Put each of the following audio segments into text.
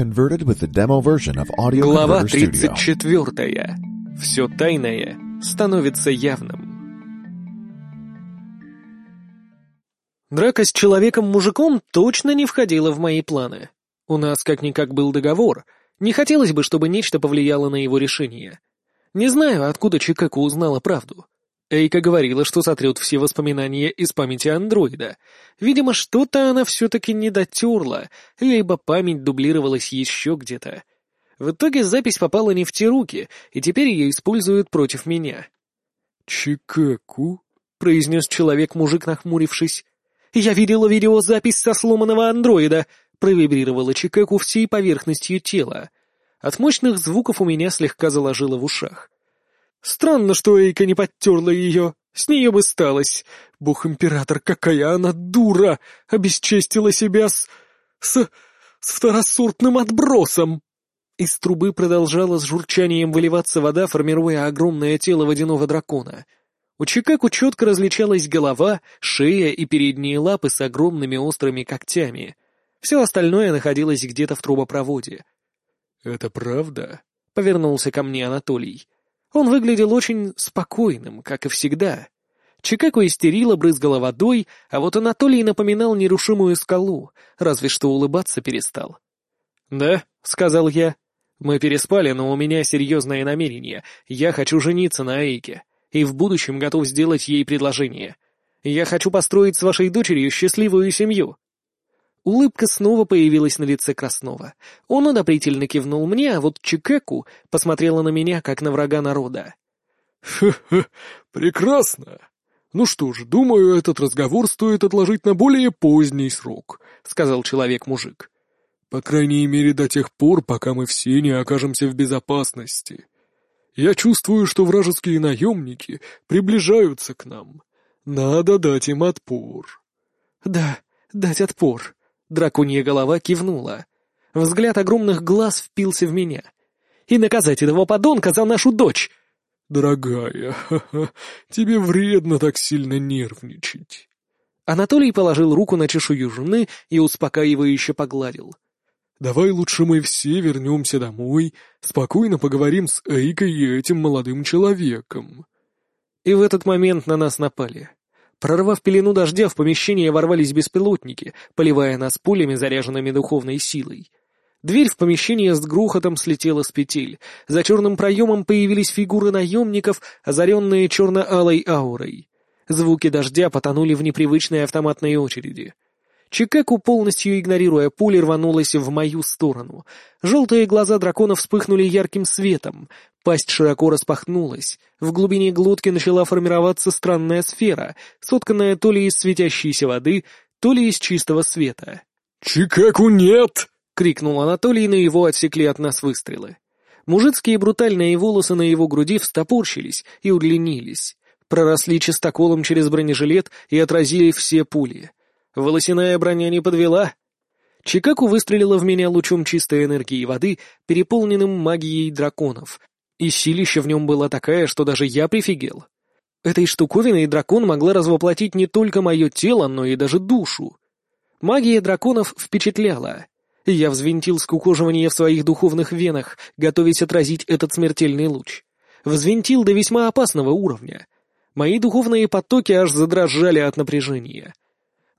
converted with the demo version of Audio Глава Converter Studio. 34. Все тайное становится явным. Драка с человеком-мужиком точно не входила в мои планы. У нас как-никак был договор. Не хотелось бы, чтобы нечто повлияло на его решение. Не знаю, откуда Чикаго узнала правду. Эйка говорила, что сотрет все воспоминания из памяти андроида. Видимо, что-то она все-таки не дотерла, либо память дублировалась еще где-то. В итоге запись попала не в те руки, и теперь ее используют против меня. «Чикаку?» — произнес человек-мужик, нахмурившись. «Я видела видеозапись со сломанного андроида», — провибрировала Чикаку всей поверхностью тела. От мощных звуков у меня слегка заложило в ушах. Странно, что Эйка не подтерла ее. С нее бы сталось. Бог-император, какая она дура! Обесчестила себя с... с... с второсортным отбросом! Из трубы продолжала с журчанием выливаться вода, формируя огромное тело водяного дракона. У Чикаку четко различалась голова, шея и передние лапы с огромными острыми когтями. Все остальное находилось где-то в трубопроводе. «Это правда?» — повернулся ко мне Анатолий. Он выглядел очень спокойным, как и всегда. Чикаго истерила, брызгала водой, а вот Анатолий напоминал нерушимую скалу, разве что улыбаться перестал. «Да», — сказал я, — «мы переспали, но у меня серьезное намерение. Я хочу жениться на Эйке, и в будущем готов сделать ей предложение. Я хочу построить с вашей дочерью счастливую семью». Улыбка снова появилась на лице Краснова. Он одобрительно кивнул мне, а вот Чикеку посмотрела на меня, как на врага народа. «Ха-ха, прекрасно! Ну что ж, думаю, этот разговор стоит отложить на более поздний срок», — сказал человек-мужик. «По крайней мере, до тех пор, пока мы все не окажемся в безопасности. Я чувствую, что вражеские наемники приближаются к нам. Надо дать им отпор». «Да, дать отпор», Драконья голова кивнула. Взгляд огромных глаз впился в меня. «И наказать этого подонка за нашу дочь!» «Дорогая, ха-ха, тебе вредно так сильно нервничать». Анатолий положил руку на чешую жены и успокаивающе погладил. «Давай лучше мы все вернемся домой, спокойно поговорим с Эйкой и этим молодым человеком». И в этот момент на нас напали. Прорвав пелену дождя, в помещение ворвались беспилотники, поливая нас пулями, заряженными духовной силой. Дверь в помещение с грохотом слетела с петель. За черным проемом появились фигуры наемников, озаренные черно-алой аурой. Звуки дождя потонули в непривычной автоматной очереди. Чикеку, полностью игнорируя пули, рванулась в мою сторону. Желтые глаза дракона вспыхнули ярким светом. Пасть широко распахнулась. В глубине глотки начала формироваться странная сфера, сотканная то ли из светящейся воды, то ли из чистого света. «Чикеку нет!» — крикнул Анатолий, но его отсекли от нас выстрелы. Мужицкие брутальные волосы на его груди встопорщились и удлинились, проросли чистоколом через бронежилет и отразили все пули. Волосяная броня не подвела. Чикаку выстрелила в меня лучом чистой энергии воды, переполненным магией драконов, и силища в нем была такая, что даже я прифигел. Этой штуковиной дракон могла развоплотить не только мое тело, но и даже душу. Магия драконов впечатляла. Я взвинтил скукоживание в своих духовных венах, готовясь отразить этот смертельный луч. Взвинтил до весьма опасного уровня. Мои духовные потоки аж задрожали от напряжения.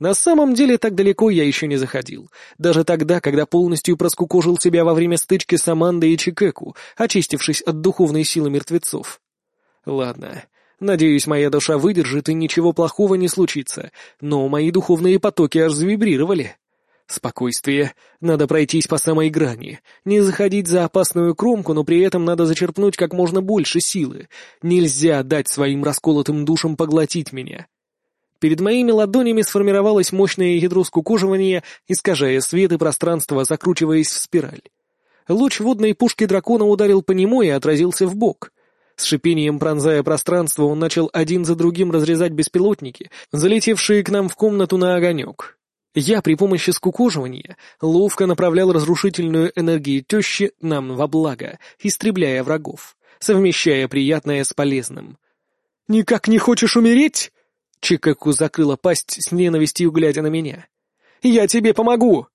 На самом деле так далеко я еще не заходил. Даже тогда, когда полностью проскукожил себя во время стычки с Амандой и Чикеку, очистившись от духовной силы мертвецов. Ладно, надеюсь, моя душа выдержит и ничего плохого не случится, но мои духовные потоки аж завибрировали. Спокойствие. Надо пройтись по самой грани. Не заходить за опасную кромку, но при этом надо зачерпнуть как можно больше силы. Нельзя дать своим расколотым душам поглотить меня. Перед моими ладонями сформировалось мощное ядро скукоживания, искажая свет и пространство, закручиваясь в спираль. Луч водной пушки дракона ударил по нему и отразился в бок. С шипением пронзая пространство, он начал один за другим разрезать беспилотники, залетевшие к нам в комнату на огонек. Я при помощи скукоживания ловко направлял разрушительную энергию тещи нам во благо, истребляя врагов, совмещая приятное с полезным. «Никак не хочешь умереть?» Чикаку закрыла пасть с ненавистью, глядя на меня. «Я тебе помогу!»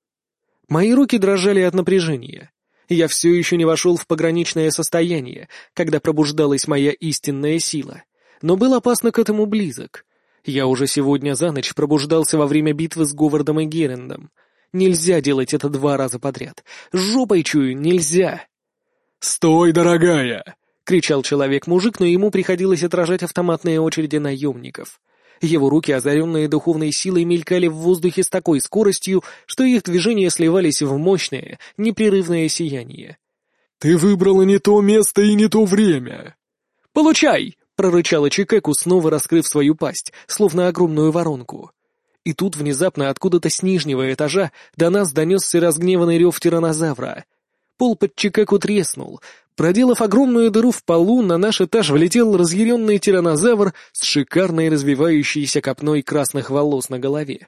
Мои руки дрожали от напряжения. Я все еще не вошел в пограничное состояние, когда пробуждалась моя истинная сила, но был опасно к этому близок. Я уже сегодня за ночь пробуждался во время битвы с Говардом и Герендом. Нельзя делать это два раза подряд. Жопой чую, нельзя. «Стой, дорогая!» — кричал человек-мужик, но ему приходилось отражать автоматные очереди наемников. Его руки, озаренные духовной силой, мелькали в воздухе с такой скоростью, что их движения сливались в мощное, непрерывное сияние. «Ты выбрала не то место и не то время!» «Получай!» — прорычала Чикеку, снова раскрыв свою пасть, словно огромную воронку. И тут внезапно откуда-то с нижнего этажа до нас донесся разгневанный рев тиранозавра. Пол под Чикеку треснул, Проделав огромную дыру в полу, на наш этаж влетел разъяренный тиранозавр с шикарной развивающейся копной красных волос на голове.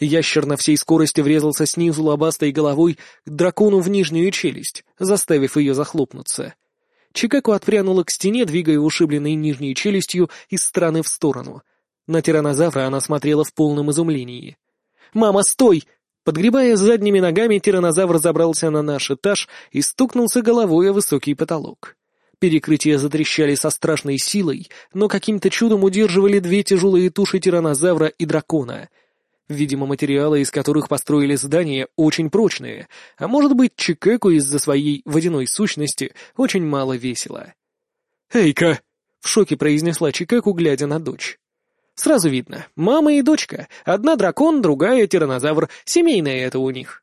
Ящер на всей скорости врезался снизу лобастой головой к дракону в нижнюю челюсть, заставив ее захлопнуться. Чикако отпрянула к стене, двигая ушибленной нижней челюстью из стороны в сторону. На тиранозавра она смотрела в полном изумлении. «Мама, стой!» Подгребая задними ногами, тиранозавр забрался на наш этаж и стукнулся головой о высокий потолок. Перекрытия затрещали со страшной силой, но каким-то чудом удерживали две тяжелые туши тиранозавра и дракона. Видимо, материалы, из которых построили здание, очень прочные, а может быть, Чикеку из-за своей водяной сущности очень мало весело. «Эй-ка!» — в шоке произнесла Чикеку, глядя на дочь. Сразу видно, мама и дочка. Одна дракон, другая тиранозавр. Семейное это у них.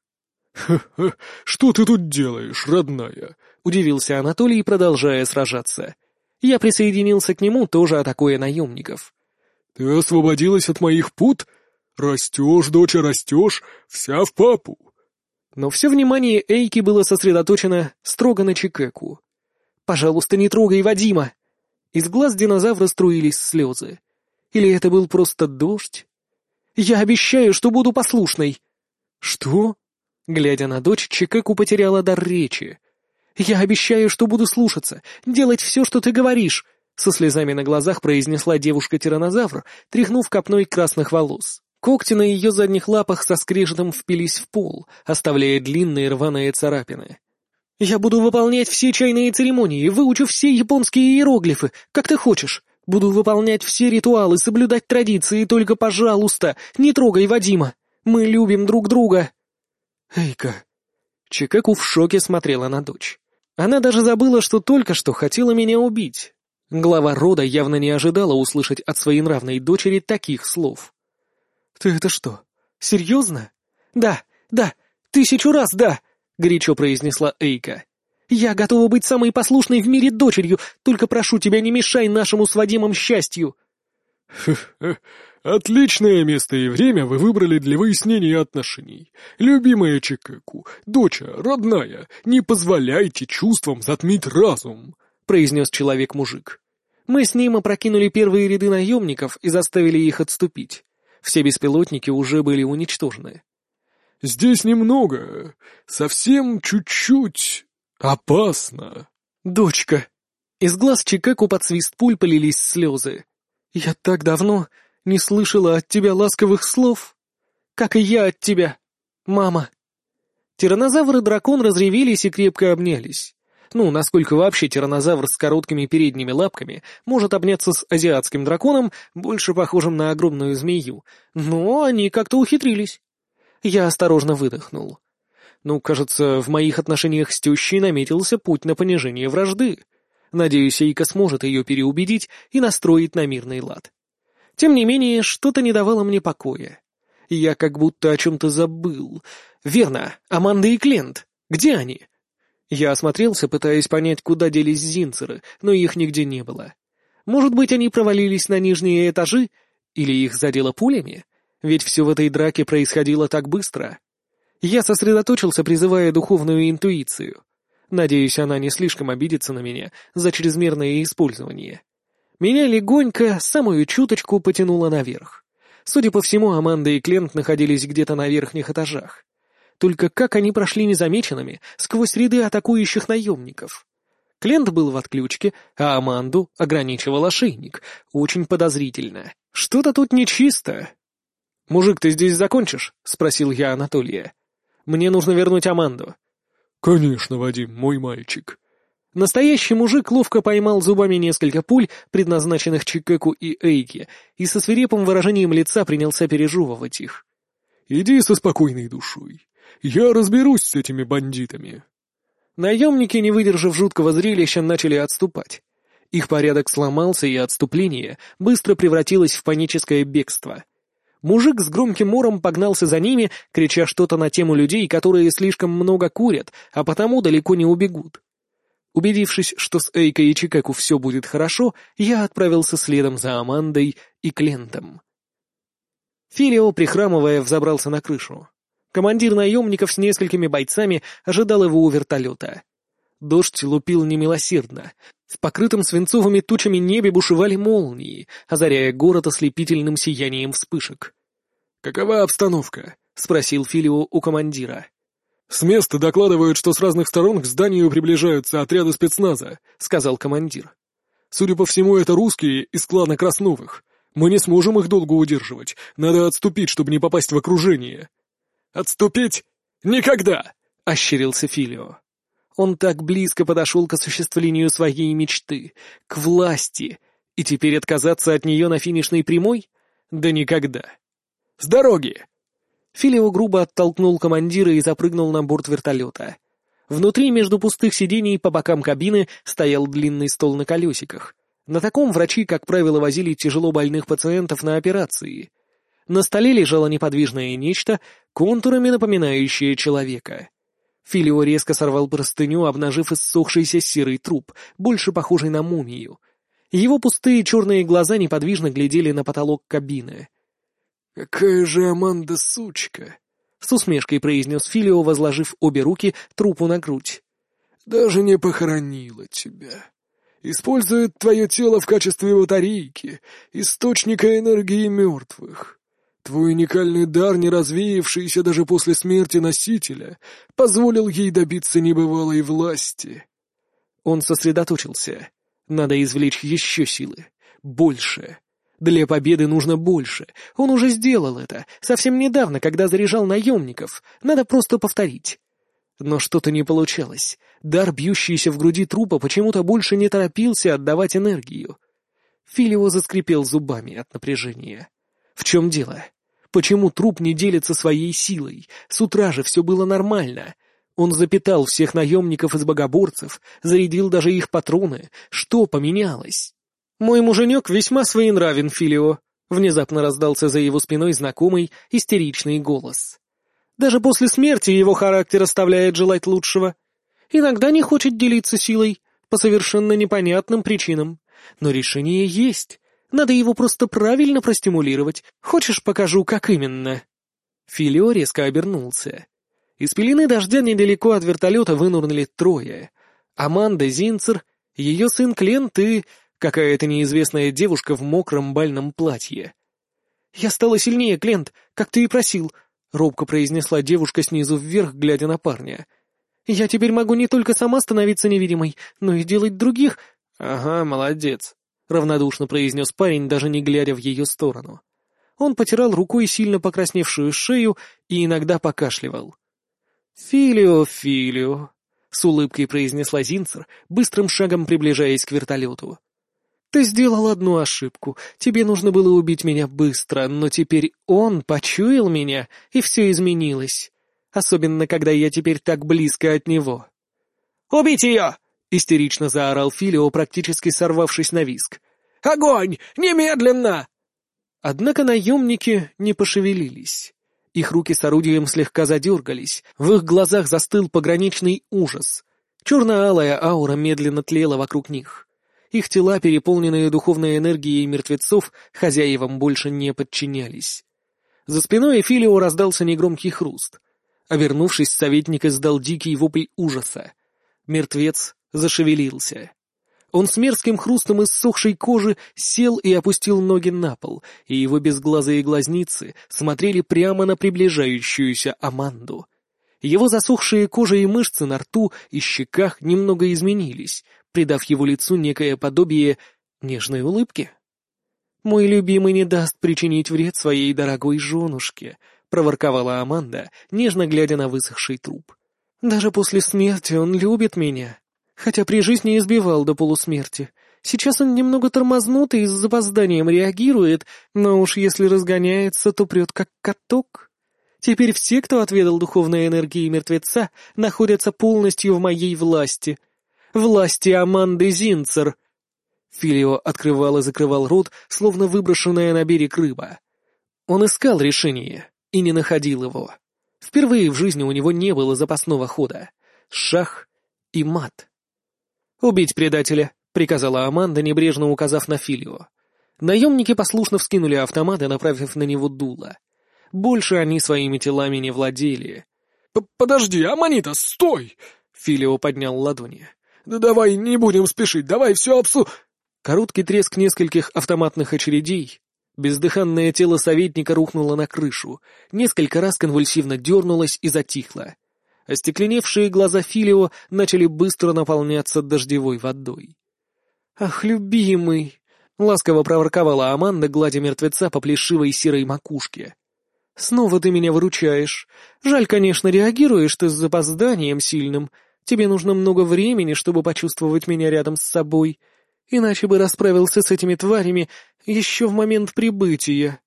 «Ха-ха, что ты тут делаешь, родная?» — удивился Анатолий, продолжая сражаться. Я присоединился к нему, тоже атакуя наемников. «Ты освободилась от моих пут? Растешь, доча, растешь, вся в папу!» Но все внимание Эйки было сосредоточено строго на Чикеку. «Пожалуйста, не трогай Вадима!» Из глаз динозавра струились слезы. Или это был просто дождь? Я обещаю, что буду послушной. Что? Глядя на дочь, Чикеку потеряла дар речи. Я обещаю, что буду слушаться, делать все, что ты говоришь, со слезами на глазах произнесла девушка-тиранозавр, тряхнув копной красных волос. Когти на ее задних лапах со скрежетом впились в пол, оставляя длинные рваные царапины. «Я буду выполнять все чайные церемонии, выучу все японские иероглифы, как ты хочешь. Буду выполнять все ритуалы, соблюдать традиции, только, пожалуйста, не трогай Вадима. Мы любим друг друга. Эйка. Чикеку в шоке смотрела на дочь. Она даже забыла, что только что хотела меня убить. Глава рода явно не ожидала услышать от своей нравной дочери таких слов. «Ты это что, серьезно?» «Да, да, тысячу раз да!» — горячо произнесла Эйка. Я готова быть самой послушной в мире дочерью, только прошу тебя, не мешай нашему с Вадимом счастью. Отличное место и время вы выбрали для выяснения отношений. Любимая Чикаку, доча, родная, не позволяйте чувствам затмить разум, произнес человек-мужик. Мы с ним опрокинули первые ряды наемников и заставили их отступить. Все беспилотники уже были уничтожены. «Здесь немного, совсем чуть-чуть, «Опасно!» «Дочка!» Из глаз Чикаку под свист пуль полились слезы. «Я так давно не слышала от тебя ласковых слов, как и я от тебя, мама!» Тиранозавр и дракон разревелись и крепко обнялись. Ну, насколько вообще тиранозавр с короткими передними лапками может обняться с азиатским драконом, больше похожим на огромную змею, но они как-то ухитрились. Я осторожно выдохнул. Ну, кажется, в моих отношениях с тещей наметился путь на понижение вражды. Надеюсь, Эйка сможет ее переубедить и настроить на мирный лад. Тем не менее, что-то не давало мне покоя. Я как будто о чем-то забыл. Верно, Аманда и Клент. Где они? Я осмотрелся, пытаясь понять, куда делись зинцеры, но их нигде не было. Может быть, они провалились на нижние этажи? Или их задело пулями? Ведь все в этой драке происходило так быстро. Я сосредоточился, призывая духовную интуицию. Надеюсь, она не слишком обидится на меня за чрезмерное использование. Меня легонько, самую чуточку потянуло наверх. Судя по всему, Аманда и Клент находились где-то на верхних этажах. Только как они прошли незамеченными сквозь ряды атакующих наемников? Клент был в отключке, а Аманду ограничивал ошейник. Очень подозрительно. Что-то тут нечисто. «Мужик, ты здесь закончишь?» — спросил я Анатолия. Мне нужно вернуть Аманду». «Конечно, Вадим, мой мальчик». Настоящий мужик ловко поймал зубами несколько пуль, предназначенных Чикеку и Эйке, и со свирепым выражением лица принялся пережевывать их. «Иди со спокойной душой. Я разберусь с этими бандитами». Наемники, не выдержав жуткого зрелища, начали отступать. Их порядок сломался, и отступление быстро превратилось в паническое бегство. Мужик с громким мором погнался за ними, крича что-то на тему людей, которые слишком много курят, а потому далеко не убегут. Убедившись, что с Эйкой и Чикеку все будет хорошо, я отправился следом за Амандой и Клентом. Филио, прихрамывая, взобрался на крышу. Командир наемников с несколькими бойцами ожидал его у вертолета. Дождь лупил немилосердно. В покрытом свинцовыми тучами небе бушевали молнии, озаряя город ослепительным сиянием вспышек. «Какова обстановка?» — спросил Филио у командира. «С места докладывают, что с разных сторон к зданию приближаются отряды спецназа», — сказал командир. «Судя по всему, это русские из клана Красновых. Мы не сможем их долго удерживать. Надо отступить, чтобы не попасть в окружение». «Отступить? Никогда!» — ощерился Филио. Он так близко подошел к осуществлению своей мечты, к власти, и теперь отказаться от нее на финишной прямой? Да никогда. «С дороги!» Филио грубо оттолкнул командира и запрыгнул на борт вертолета. Внутри, между пустых сидений по бокам кабины, стоял длинный стол на колесиках. На таком врачи, как правило, возили тяжело больных пациентов на операции — на столе лежало неподвижное нечто, контурами напоминающее человека. Филио резко сорвал простыню, обнажив иссохшийся серый труп, больше похожий на мумию. Его пустые черные глаза неподвижно глядели на потолок кабины. «Какая же Аманда сучка!» — с усмешкой произнес Филио, возложив обе руки трупу на грудь. «Даже не похоронила тебя. Использует твое тело в качестве батарейки, источника энергии мертвых. Твой уникальный дар, не развеявшийся даже после смерти носителя, позволил ей добиться небывалой власти. Он сосредоточился. Надо извлечь еще силы. Больше. Для победы нужно больше. Он уже сделал это. Совсем недавно, когда заряжал наемников. Надо просто повторить. Но что-то не получалось. Дар, бьющийся в груди трупа, почему-то больше не торопился отдавать энергию. Филио заскрипел зубами от напряжения. В чем дело? Почему труп не делится своей силой? С утра же все было нормально. Он запитал всех наемников из богоборцев, зарядил даже их патроны. Что поменялось? «Мой муженек весьма своенравен, Филио», — внезапно раздался за его спиной знакомый, истеричный голос. «Даже после смерти его характер оставляет желать лучшего. Иногда не хочет делиться силой, по совершенно непонятным причинам. Но решение есть. Надо его просто правильно простимулировать. Хочешь, покажу, как именно?» Филио резко обернулся. Из пелены дождя недалеко от вертолета вынурнули трое. Аманда Зинцер, ее сын Клент и какая-то неизвестная девушка в мокром бальном платье. «Я стала сильнее, Клент, как ты и просил», — робко произнесла девушка снизу вверх, глядя на парня. «Я теперь могу не только сама становиться невидимой, но и делать других...» «Ага, молодец», — равнодушно произнес парень, даже не глядя в ее сторону. Он потирал рукой сильно покрасневшую шею и иногда покашливал. «Филио, Филио», — с улыбкой произнесла Зинцер, быстрым шагом приближаясь к вертолету. «Ты сделал одну ошибку. Тебе нужно было убить меня быстро, но теперь он почуял меня, и все изменилось. Особенно, когда я теперь так близко от него». «Убить ее!» Истерично заорал Филио, практически сорвавшись на виск. «Огонь! Немедленно!» Однако наемники не пошевелились. Их руки с орудием слегка задергались, в их глазах застыл пограничный ужас. Черно-алая аура медленно тлела вокруг них. Их тела, переполненные духовной энергией мертвецов, хозяевам больше не подчинялись. За спиной Филио раздался негромкий хруст. Обернувшись, советник издал дикий вопль ужаса. Мертвец зашевелился. Он с мерзким хрустом иссохшей кожи сел и опустил ноги на пол, и его безглазые глазницы смотрели прямо на приближающуюся Аманду. Его засохшие кожа и мышцы на рту и щеках немного изменились, придав его лицу некое подобие нежной улыбки. «Мой любимый не даст причинить вред своей дорогой женушке», — проворковала Аманда, нежно глядя на высохший труп. «Даже после смерти он любит меня, хотя при жизни избивал до полусмерти. Сейчас он немного тормознут и с запозданием реагирует, но уж если разгоняется, то прет как каток. Теперь все, кто отведал духовной энергии мертвеца, находятся полностью в моей власти. Власти Аманды Зинцер». Филио открывал и закрывал рот, словно выброшенная на берег рыба. Он искал решение и не находил его. Впервые в жизни у него не было запасного хода. Шах и мат. «Убить предателя», — приказала Аманда, небрежно указав на Филио. Наемники послушно вскинули автоматы, направив на него дуло. Больше они своими телами не владели. «Подожди, Аманита, стой!» Филио поднял ладони. «Да давай не будем спешить, давай все обсу...» Короткий треск нескольких автоматных очередей. Бездыханное тело советника рухнуло на крышу, несколько раз конвульсивно дернулось и затихло. Остекленевшие глаза Филио начали быстро наполняться дождевой водой. «Ах, любимый!» — ласково проворковала Аманда, гладя мертвеца по плешивой серой макушке. «Снова ты меня выручаешь. Жаль, конечно, реагируешь ты с запозданием сильным. Тебе нужно много времени, чтобы почувствовать меня рядом с собой иначе бы расправился с этими тварями еще в момент прибытия.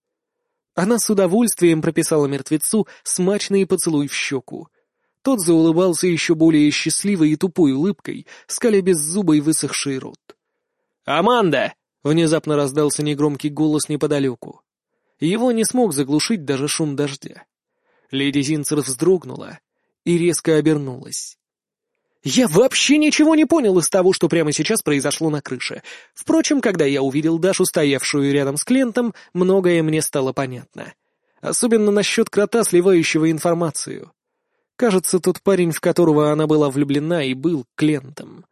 Она с удовольствием прописала мертвецу смачный поцелуй в щеку. Тот заулыбался еще более счастливой и тупой улыбкой, скаля беззубый высохший рот. «Аманда!» — внезапно раздался негромкий голос неподалеку. Его не смог заглушить даже шум дождя. Леди Зинцер вздрогнула и резко обернулась. Я вообще ничего не понял из того, что прямо сейчас произошло на крыше. Впрочем, когда я увидел Дашу, стоявшую рядом с клиентом, многое мне стало понятно. Особенно насчет крота, сливающего информацию. Кажется, тот парень, в которого она была влюблена, и был клиентом.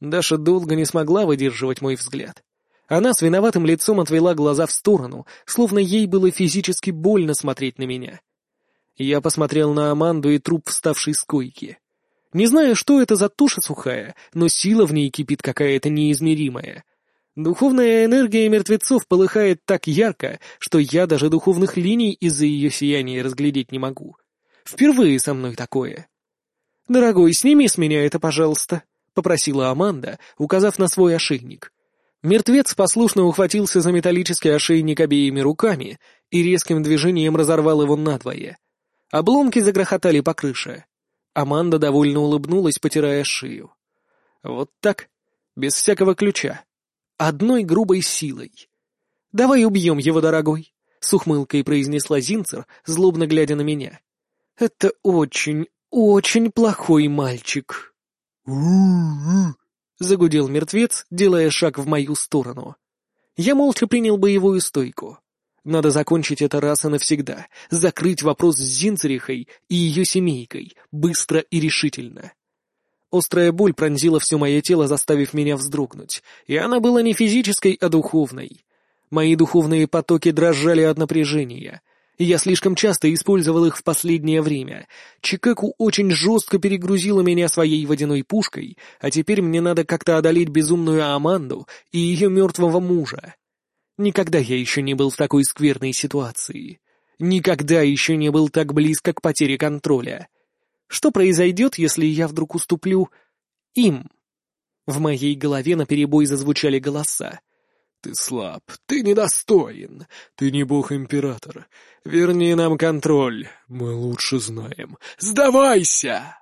Даша долго не смогла выдерживать мой взгляд. Она с виноватым лицом отвела глаза в сторону, словно ей было физически больно смотреть на меня. Я посмотрел на Аманду и труп, вставший с койки. Не знаю, что это за туша сухая, но сила в ней кипит какая-то неизмеримая. Духовная энергия мертвецов полыхает так ярко, что я даже духовных линий из-за ее сияния разглядеть не могу. Впервые со мной такое. «Дорогой, сними с меня это, пожалуйста», — попросила Аманда, указав на свой ошейник. Мертвец послушно ухватился за металлический ошейник обеими руками и резким движением разорвал его надвое. Обломки загрохотали по крыше. Аманда довольно улыбнулась, потирая шею. Вот так, без всякого ключа. Одной грубой силой. «Давай убьем его, дорогой», — с ухмылкой произнесла Зинцер, злобно глядя на меня. «Это очень, очень плохой мальчик». загудел мертвец, делая шаг в мою сторону. Я молча принял боевую стойку. Надо закончить это раз и навсегда, закрыть вопрос с Зинцерихой и ее семейкой, быстро и решительно. Острая боль пронзила все мое тело, заставив меня вздрогнуть, и она была не физической, а духовной. Мои духовные потоки дрожали от напряжения. Я слишком часто использовал их в последнее время. Чикеку очень жестко перегрузила меня своей водяной пушкой, а теперь мне надо как-то одолеть безумную Аманду и ее мертвого мужа. Никогда я еще не был в такой скверной ситуации. Никогда еще не был так близко к потере контроля. Что произойдет, если я вдруг уступлю им? В моей голове наперебой зазвучали голоса. «Ты слаб, ты недостоин, ты не бог-император. Верни нам контроль, мы лучше знаем. Сдавайся!»